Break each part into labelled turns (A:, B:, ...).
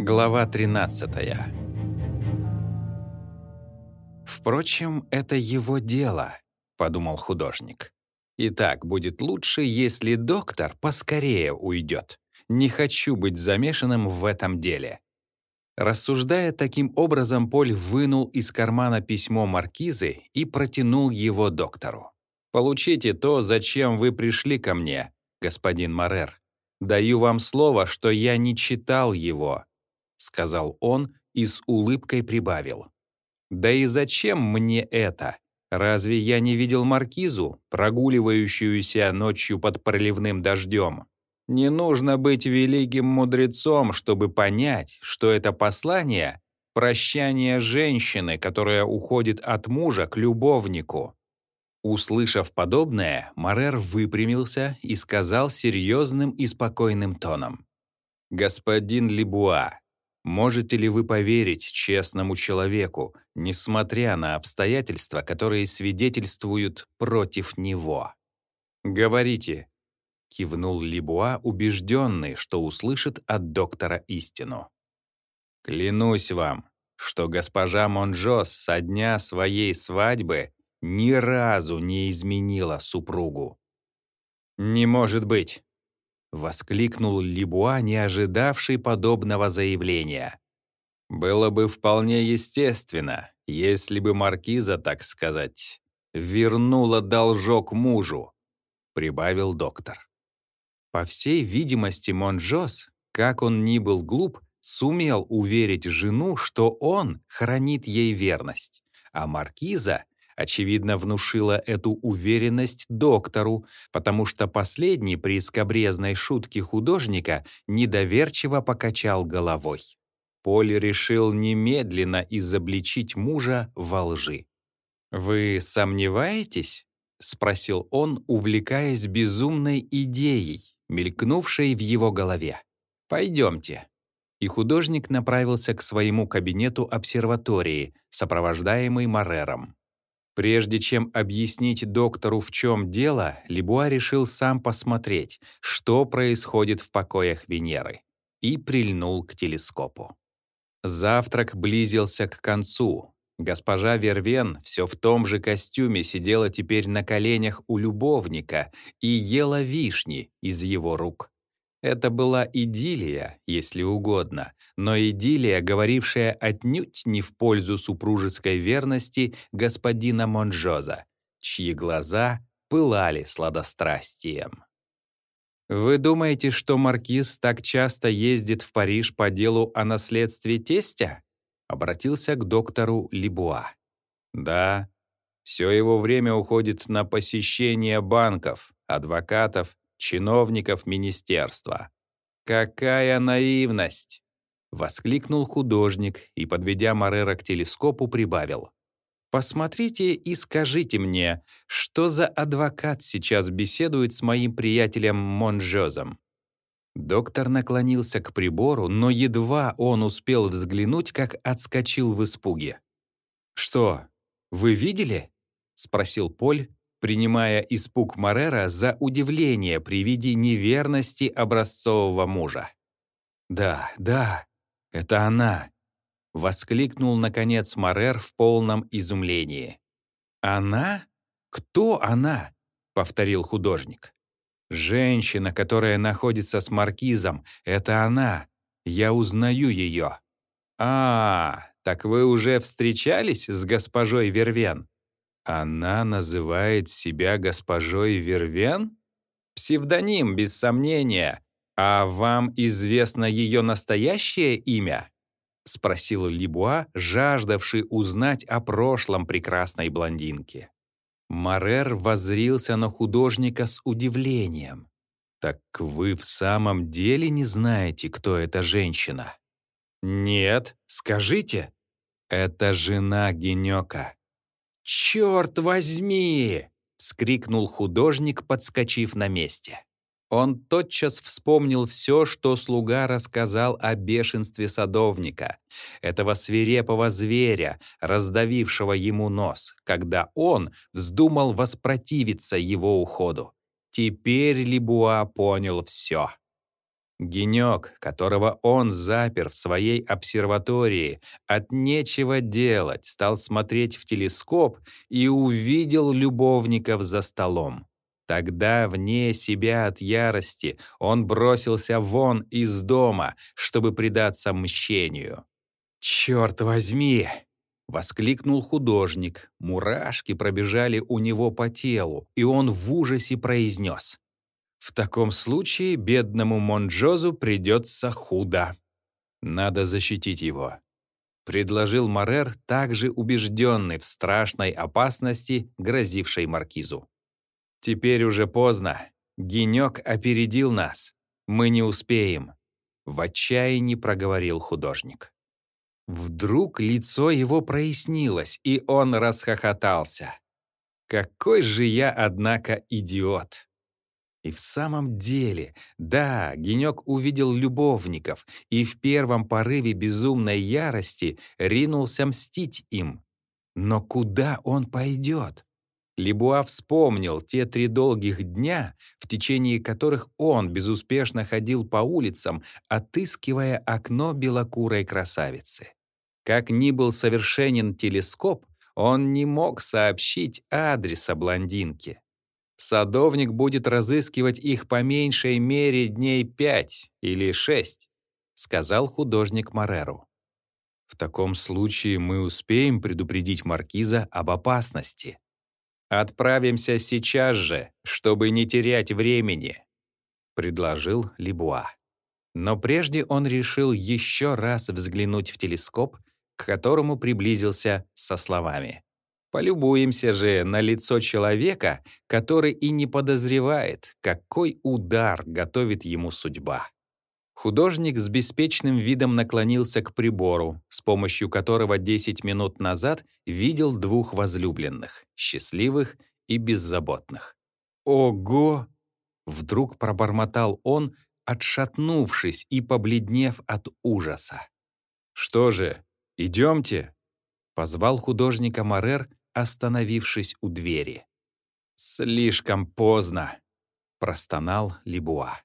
A: Глава 13 «Впрочем, это его дело», — подумал художник. «И так будет лучше, если доктор поскорее уйдет. Не хочу быть замешанным в этом деле». Рассуждая таким образом, Поль вынул из кармана письмо маркизы и протянул его доктору. «Получите то, зачем вы пришли ко мне, господин Марер. Даю вам слово, что я не читал его», — сказал он и с улыбкой прибавил. «Да и зачем мне это? Разве я не видел маркизу, прогуливающуюся ночью под проливным дождем? Не нужно быть великим мудрецом, чтобы понять, что это послание — прощание женщины, которая уходит от мужа к любовнику. Услышав подобное, Марер выпрямился и сказал серьезным и спокойным тоном. «Господин Лебуа, можете ли вы поверить честному человеку, несмотря на обстоятельства, которые свидетельствуют против него?» «Говорите, — кивнул Либуа, убежденный, что услышит от доктора истину. «Клянусь вам, что госпожа Монжос со дня своей свадьбы ни разу не изменила супругу». «Не может быть!» — воскликнул Либуа, не ожидавший подобного заявления. «Было бы вполне естественно, если бы маркиза, так сказать, вернула должок мужу», — прибавил доктор. По всей видимости, Монжос, как он ни был глуп, сумел уверить жену, что он хранит ей верность, а маркиза, очевидно, внушила эту уверенность доктору, потому что последний при скобрезной шутке художника недоверчиво покачал головой. Поль решил немедленно изобличить мужа во лжи. «Вы сомневаетесь?» — спросил он, увлекаясь безумной идеей, мелькнувшей в его голове. «Пойдемте». И художник направился к своему кабинету обсерватории, сопровождаемый Марером. Прежде чем объяснить доктору, в чем дело, Лебуа решил сам посмотреть, что происходит в покоях Венеры, и прильнул к телескопу. Завтрак близился к концу, Госпожа Вервен все в том же костюме сидела теперь на коленях у любовника и ела вишни из его рук. Это была идиллия, если угодно, но идиллия, говорившая отнюдь не в пользу супружеской верности господина Монжоза, чьи глаза пылали сладострастием. «Вы думаете, что маркиз так часто ездит в Париж по делу о наследстве тестя?» обратился к доктору Либуа. «Да, все его время уходит на посещение банков, адвокатов, чиновников министерства. Какая наивность!» — воскликнул художник и, подведя Морера к телескопу, прибавил. «Посмотрите и скажите мне, что за адвокат сейчас беседует с моим приятелем Монжозом?» Доктор наклонился к прибору, но едва он успел взглянуть, как отскочил в испуге. «Что, вы видели?» — спросил Поль, принимая испуг Морера за удивление при виде неверности образцового мужа. «Да, да, это она!» — воскликнул, наконец, Морер в полном изумлении. «Она? Кто она?» — повторил художник. Женщина, которая находится с маркизом, это она. Я узнаю ее. А, так вы уже встречались с госпожой Вервен? Она называет себя госпожой Вервен? Псевдоним, без сомнения. А вам известно ее настоящее имя? Спросил Либуа, жаждавший узнать о прошлом прекрасной блондинки. Марер возрился на художника с удивлением. «Так вы в самом деле не знаете, кто эта женщина?» «Нет, скажите». «Это жена Генёка». «Чёрт возьми!» — скрикнул художник, подскочив на месте. Он тотчас вспомнил все, что слуга рассказал о бешенстве садовника, этого свирепого зверя, раздавившего ему нос, когда он вздумал воспротивиться его уходу. Теперь Либуа понял все. Генек, которого он запер в своей обсерватории, от нечего делать, стал смотреть в телескоп и увидел любовников за столом. Тогда, вне себя от ярости, он бросился вон из дома, чтобы предаться мщению. «Черт возьми!» — воскликнул художник. Мурашки пробежали у него по телу, и он в ужасе произнес. В таком случае бедному Монджозу придется худо. Надо защитить его. Предложил Марер, также убежденный в страшной опасности, грозившей маркизу. Теперь уже поздно. Генек опередил нас. Мы не успеем. В отчаянии проговорил художник. Вдруг лицо его прояснилось, и он расхохотался. «Какой же я, однако, идиот!» И в самом деле, да, Генек увидел любовников и в первом порыве безумной ярости ринулся мстить им. Но куда он пойдет? Лебуа вспомнил те три долгих дня, в течение которых он безуспешно ходил по улицам, отыскивая окно белокурой красавицы. Как ни был совершенен телескоп, он не мог сообщить адреса блондинки. Садовник будет разыскивать их по меньшей мере дней пять или шесть, сказал художник Мареру. В таком случае мы успеем предупредить маркиза об опасности. Отправимся сейчас же, чтобы не терять времени, предложил Либуа. Но прежде он решил еще раз взглянуть в телескоп, к которому приблизился со словами: Полюбуемся же на лицо человека, который и не подозревает, какой удар готовит ему судьба. Художник с беспечным видом наклонился к прибору, с помощью которого 10 минут назад видел двух возлюбленных, счастливых и беззаботных. «Ого!» — вдруг пробормотал он, отшатнувшись и побледнев от ужаса. «Что же, идемте?» — позвал художника Марер, остановившись у двери. «Слишком поздно», — простонал Либуа.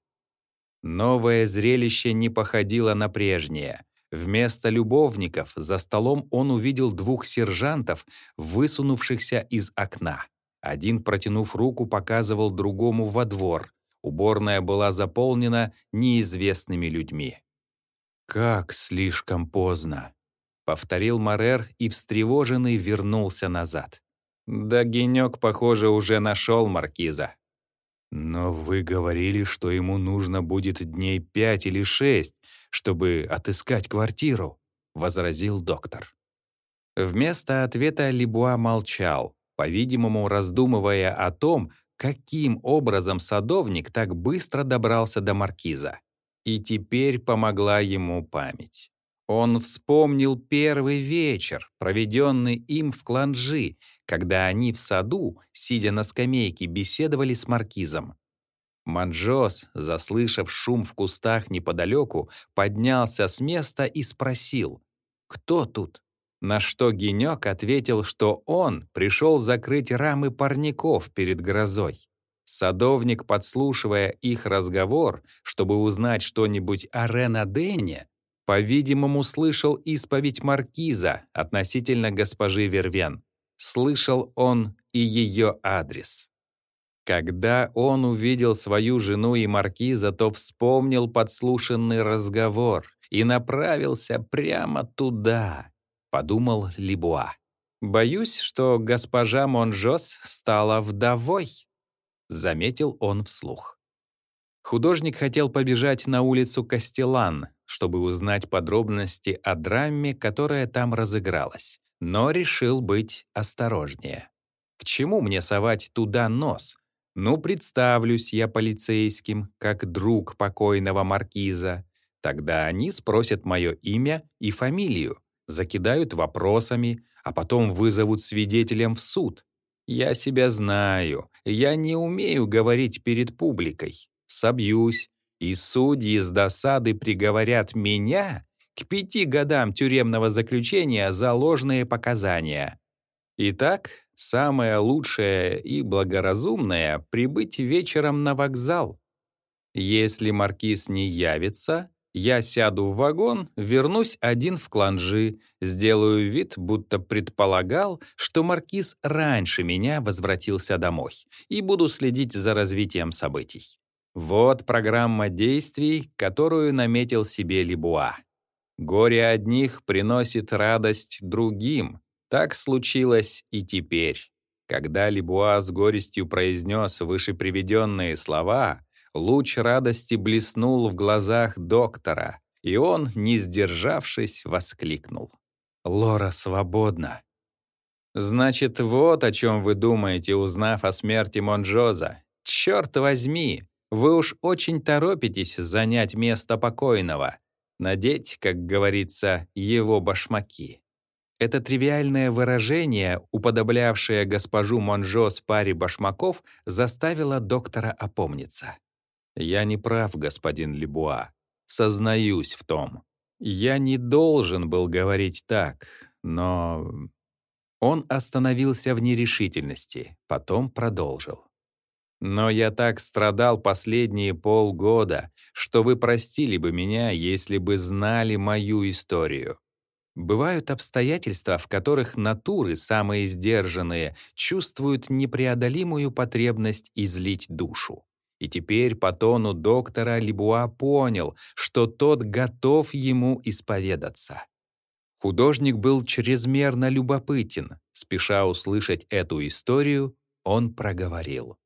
A: Новое зрелище не походило на прежнее. Вместо любовников за столом он увидел двух сержантов, высунувшихся из окна. Один, протянув руку, показывал другому во двор. Уборная была заполнена неизвестными людьми. «Как слишком поздно!» — повторил Марер и встревоженный вернулся назад. Да Генек, похоже, уже нашел маркиза. «Но вы говорили, что ему нужно будет дней пять или шесть, чтобы отыскать квартиру», — возразил доктор. Вместо ответа Лебуа молчал, по-видимому, раздумывая о том, каким образом садовник так быстро добрался до маркиза. И теперь помогла ему память. Он вспомнил первый вечер, проведенный им в Кланжи, когда они в саду, сидя на скамейке, беседовали с маркизом. Манжос, заслышав шум в кустах неподалеку, поднялся с места и спросил, «Кто тут?» На что Генек ответил, что он пришел закрыть рамы парников перед грозой. Садовник, подслушивая их разговор, чтобы узнать что-нибудь о Ренадене, по-видимому, слышал исповедь маркиза относительно госпожи Вервен. Слышал он и ее адрес. Когда он увидел свою жену и маркиза, то вспомнил подслушанный разговор и направился прямо туда, подумал Либуа. «Боюсь, что госпожа Монжос стала вдовой», — заметил он вслух. Художник хотел побежать на улицу Кастелан, чтобы узнать подробности о драме, которая там разыгралась, но решил быть осторожнее. К чему мне совать туда нос? Ну, представлюсь я полицейским, как друг покойного маркиза. Тогда они спросят мое имя и фамилию, закидают вопросами, а потом вызовут свидетелем в суд. Я себя знаю, я не умею говорить перед публикой собьюсь, и судьи с досады приговорят меня к пяти годам тюремного заключения за ложные показания. Итак, самое лучшее и благоразумное — прибыть вечером на вокзал. Если маркиз не явится, я сяду в вагон, вернусь один в Кланжи, сделаю вид, будто предполагал, что маркиз раньше меня возвратился домой, и буду следить за развитием событий. Вот программа действий, которую наметил себе Лебуа. Горе одних приносит радость другим. Так случилось и теперь. Когда Лебуа с горестью произнес вышеприведенные слова, Луч радости блеснул в глазах доктора, и он, не сдержавшись, воскликнул. «Лора свободна!» «Значит, вот о чем вы думаете, узнав о смерти Монжоза. Черт возьми, вы уж очень торопитесь занять место покойного, надеть, как говорится, его башмаки». Это тривиальное выражение, уподоблявшее госпожу Монжоз паре башмаков, заставило доктора опомниться. Я не прав, господин Лебуа. Сознаюсь в том. Я не должен был говорить так, но... Он остановился в нерешительности, потом продолжил. Но я так страдал последние полгода, что вы простили бы меня, если бы знали мою историю. Бывают обстоятельства, в которых натуры, самые сдержанные, чувствуют непреодолимую потребность излить душу. И теперь по тону доктора Лебуа понял, что тот готов ему исповедаться. Художник был чрезмерно любопытен. Спеша услышать эту историю, он проговорил.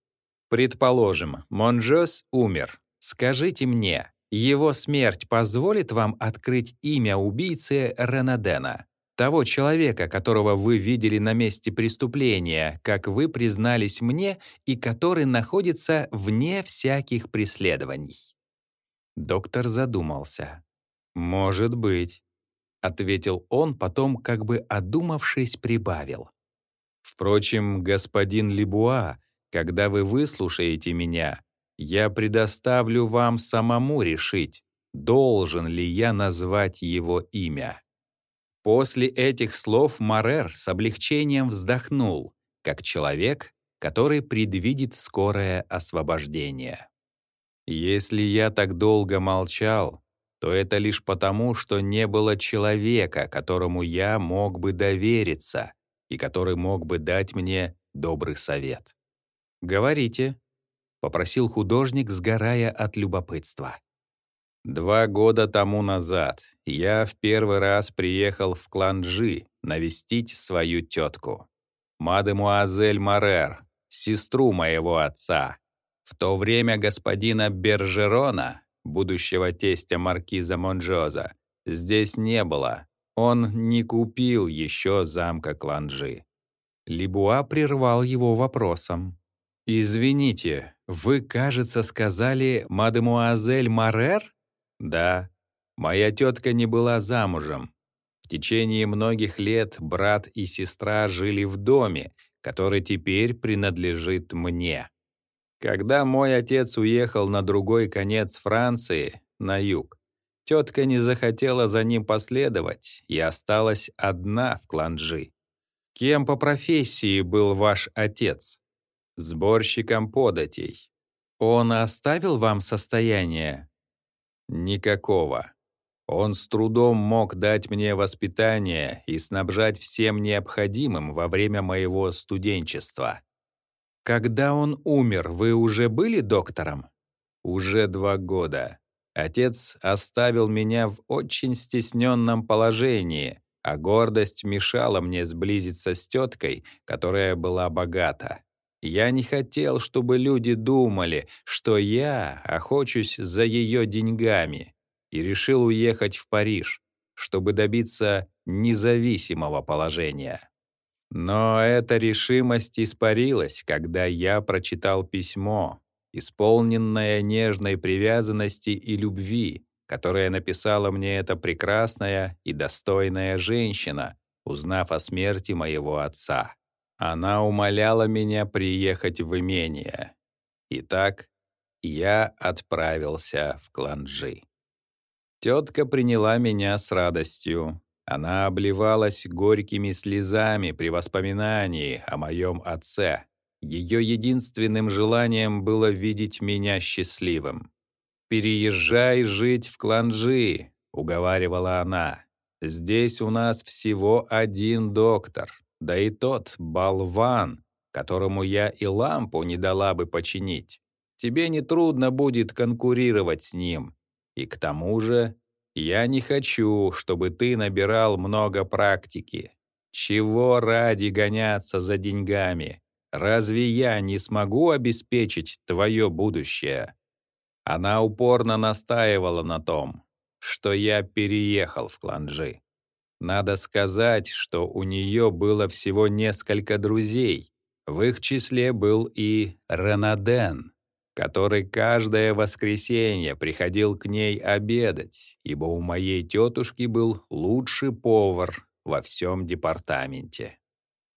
A: «Предположим, Монжос умер. Скажите мне, его смерть позволит вам открыть имя убийцы Ренадена?» того человека, которого вы видели на месте преступления, как вы признались мне, и который находится вне всяких преследований». Доктор задумался. «Может быть», — ответил он, потом, как бы одумавшись, прибавил. «Впрочем, господин Лебуа, когда вы выслушаете меня, я предоставлю вам самому решить, должен ли я назвать его имя». После этих слов Марер с облегчением вздохнул, как человек, который предвидит скорое освобождение. «Если я так долго молчал, то это лишь потому, что не было человека, которому я мог бы довериться и который мог бы дать мне добрый совет. «Говорите», — попросил художник, сгорая от любопытства. Два года тому назад я в первый раз приехал в Кланжи навестить свою тетку, мадемуазель Марер, сестру моего отца. В то время господина Бержерона, будущего тестя маркиза Монжоза, здесь не было. Он не купил еще замка Кланжи. Либуа прервал его вопросом. «Извините, вы, кажется, сказали мадемуазель Марер?» Да, моя тетка не была замужем. В течение многих лет брат и сестра жили в доме, который теперь принадлежит мне. Когда мой отец уехал на другой конец Франции, на юг, тетка не захотела за ним последовать и осталась одна в Кланжи. Кем по профессии был ваш отец? Сборщиком податей. Он оставил вам состояние? Никакого. Он с трудом мог дать мне воспитание и снабжать всем необходимым во время моего студенчества. Когда он умер, вы уже были доктором? Уже два года. Отец оставил меня в очень стесненном положении, а гордость мешала мне сблизиться с теткой, которая была богата. Я не хотел, чтобы люди думали, что я охочусь за ее деньгами, и решил уехать в Париж, чтобы добиться независимого положения. Но эта решимость испарилась, когда я прочитал письмо, исполненное нежной привязанности и любви, которое написала мне эта прекрасная и достойная женщина, узнав о смерти моего отца. Она умоляла меня приехать в имение. Итак, я отправился в Кланджи. Тетка приняла меня с радостью. Она обливалась горькими слезами при воспоминании о моем отце. Ее единственным желанием было видеть меня счастливым. переезжай жить в Кланжи», — уговаривала она. «Здесь у нас всего один доктор, да и тот болван, которому я и лампу не дала бы починить. Тебе нетрудно будет конкурировать с ним. И к тому же я не хочу, чтобы ты набирал много практики. Чего ради гоняться за деньгами? Разве я не смогу обеспечить твое будущее? Она упорно настаивала на том, что я переехал в Кланжи. Надо сказать, что у нее было всего несколько друзей. В их числе был и Ренаден, который каждое воскресенье приходил к ней обедать, ибо у моей тетушки был лучший повар во всем департаменте.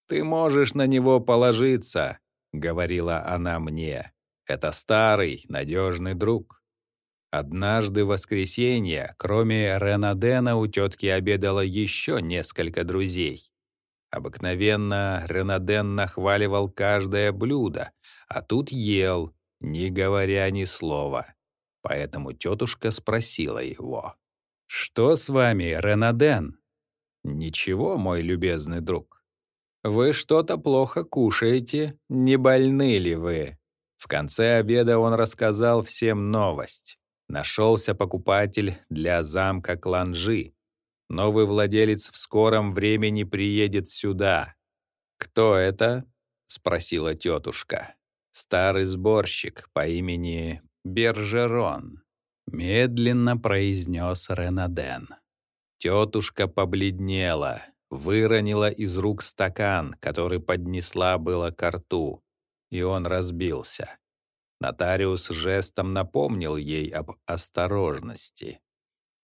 A: «Ты можешь на него положиться», — говорила она мне. «Это старый, надежный друг». Однажды в воскресенье, кроме Ренадена, у тетки обедало еще несколько друзей. Обыкновенно Ренаден нахваливал каждое блюдо, а тут ел, не говоря ни слова. Поэтому тетушка спросила его. «Что с вами, Ренаден?» «Ничего, мой любезный друг. Вы что-то плохо кушаете, не больны ли вы?» В конце обеда он рассказал всем новость. Нашелся покупатель для замка Кланжи. Новый владелец в скором времени приедет сюда. «Кто это?» — спросила тетушка. «Старый сборщик по имени Бержерон», — медленно произнес Ренаден. Тетушка побледнела, выронила из рук стакан, который поднесла было к рту, и он разбился. Нотариус жестом напомнил ей об осторожности.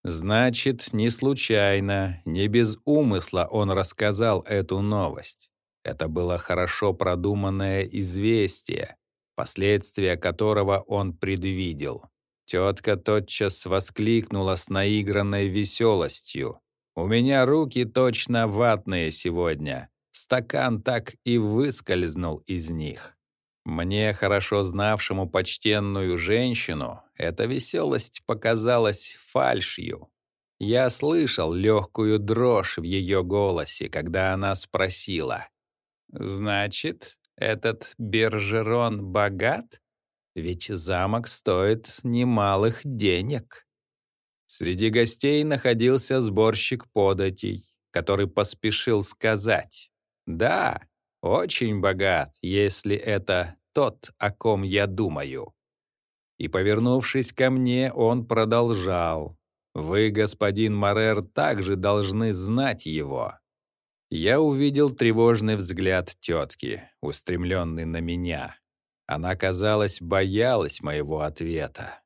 A: Значит, не случайно, не без умысла он рассказал эту новость. Это было хорошо продуманное известие, последствия которого он предвидел. Тетка тотчас воскликнула с наигранной веселостью. «У меня руки точно ватные сегодня. Стакан так и выскользнул из них». Мне, хорошо знавшему почтенную женщину, эта веселость показалась фальшью. Я слышал легкую дрожь в ее голосе, когда она спросила. «Значит, этот Бержерон богат? Ведь замок стоит немалых денег». Среди гостей находился сборщик податей, который поспешил сказать. «Да, очень богат, если это тот, о ком я думаю». И, повернувшись ко мне, он продолжал. «Вы, господин Марер, также должны знать его». Я увидел тревожный взгляд тетки, устремленный на меня. Она, казалось, боялась моего ответа.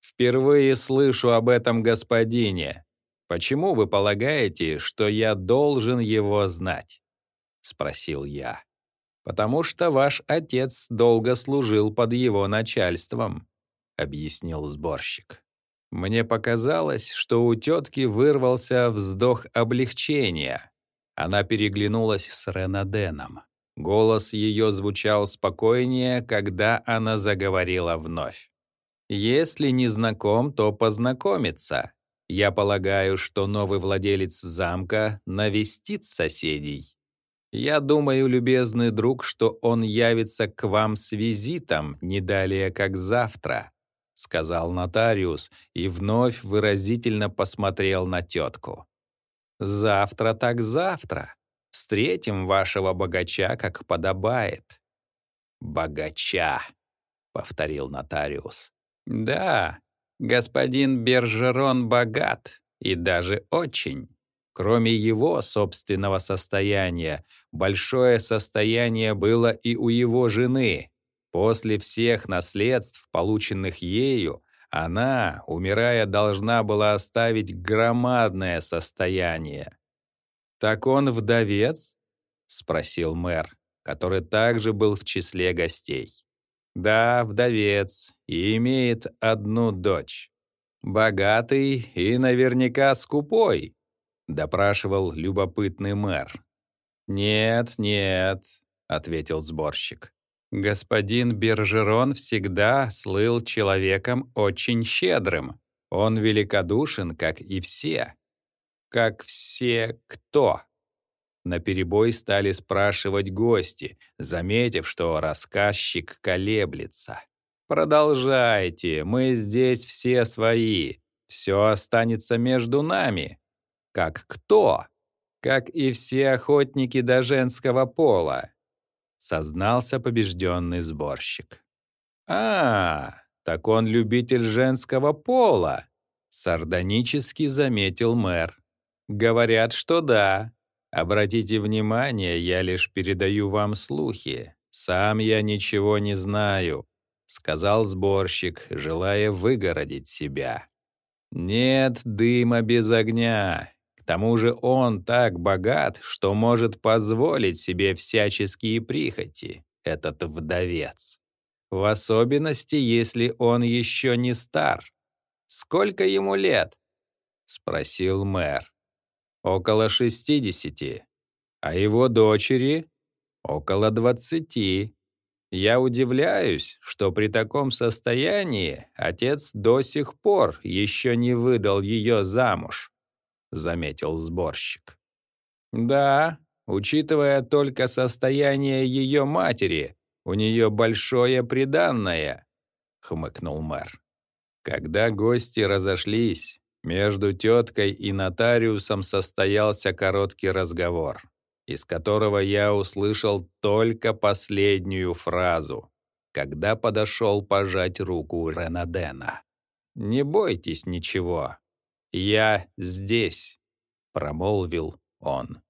A: «Впервые слышу об этом господине. Почему вы полагаете, что я должен его знать?» — спросил я. «Потому что ваш отец долго служил под его начальством», — объяснил сборщик. Мне показалось, что у тетки вырвался вздох облегчения. Она переглянулась с Ренаденом. Голос ее звучал спокойнее, когда она заговорила вновь. «Если не знаком, то познакомиться. Я полагаю, что новый владелец замка навестит соседей. Я думаю, любезный друг, что он явится к вам с визитом не далее, как завтра», — сказал нотариус и вновь выразительно посмотрел на тетку. «Завтра так завтра. Встретим вашего богача, как подобает». «Богача», — повторил нотариус. «Да, господин Бержерон богат, и даже очень». Кроме его собственного состояния, большое состояние было и у его жены. После всех наследств, полученных ею, она, умирая, должна была оставить громадное состояние. «Так он вдовец?» — спросил мэр, который также был в числе гостей. «Да, вдовец, и имеет одну дочь. Богатый и наверняка скупой», допрашивал любопытный мэр. «Нет, нет», — ответил сборщик. Господин Бержерон всегда слыл человеком очень щедрым. Он великодушен, как и все. Как все кто? На перебой стали спрашивать гости, заметив, что рассказчик колеблется. «Продолжайте, мы здесь все свои. Все останется между нами. Как кто? Как и все охотники до женского пола сознался побежденный сборщик. «А, так он любитель женского пола», — сардонически заметил мэр. «Говорят, что да. Обратите внимание, я лишь передаю вам слухи. Сам я ничего не знаю», — сказал сборщик, желая выгородить себя. «Нет дыма без огня, тому же он так богат, что может позволить себе всяческие прихоти, этот вдовец. В особенности, если он еще не стар. Сколько ему лет? Спросил мэр. Около шестидесяти. А его дочери? Около двадцати. Я удивляюсь, что при таком состоянии отец до сих пор еще не выдал ее замуж. — заметил сборщик. «Да, учитывая только состояние ее матери, у нее большое приданное», — хмыкнул мэр. Когда гости разошлись, между теткой и нотариусом состоялся короткий разговор, из которого я услышал только последнюю фразу, когда подошел пожать руку Ренадена. «Не бойтесь ничего, «Я здесь», — промолвил он.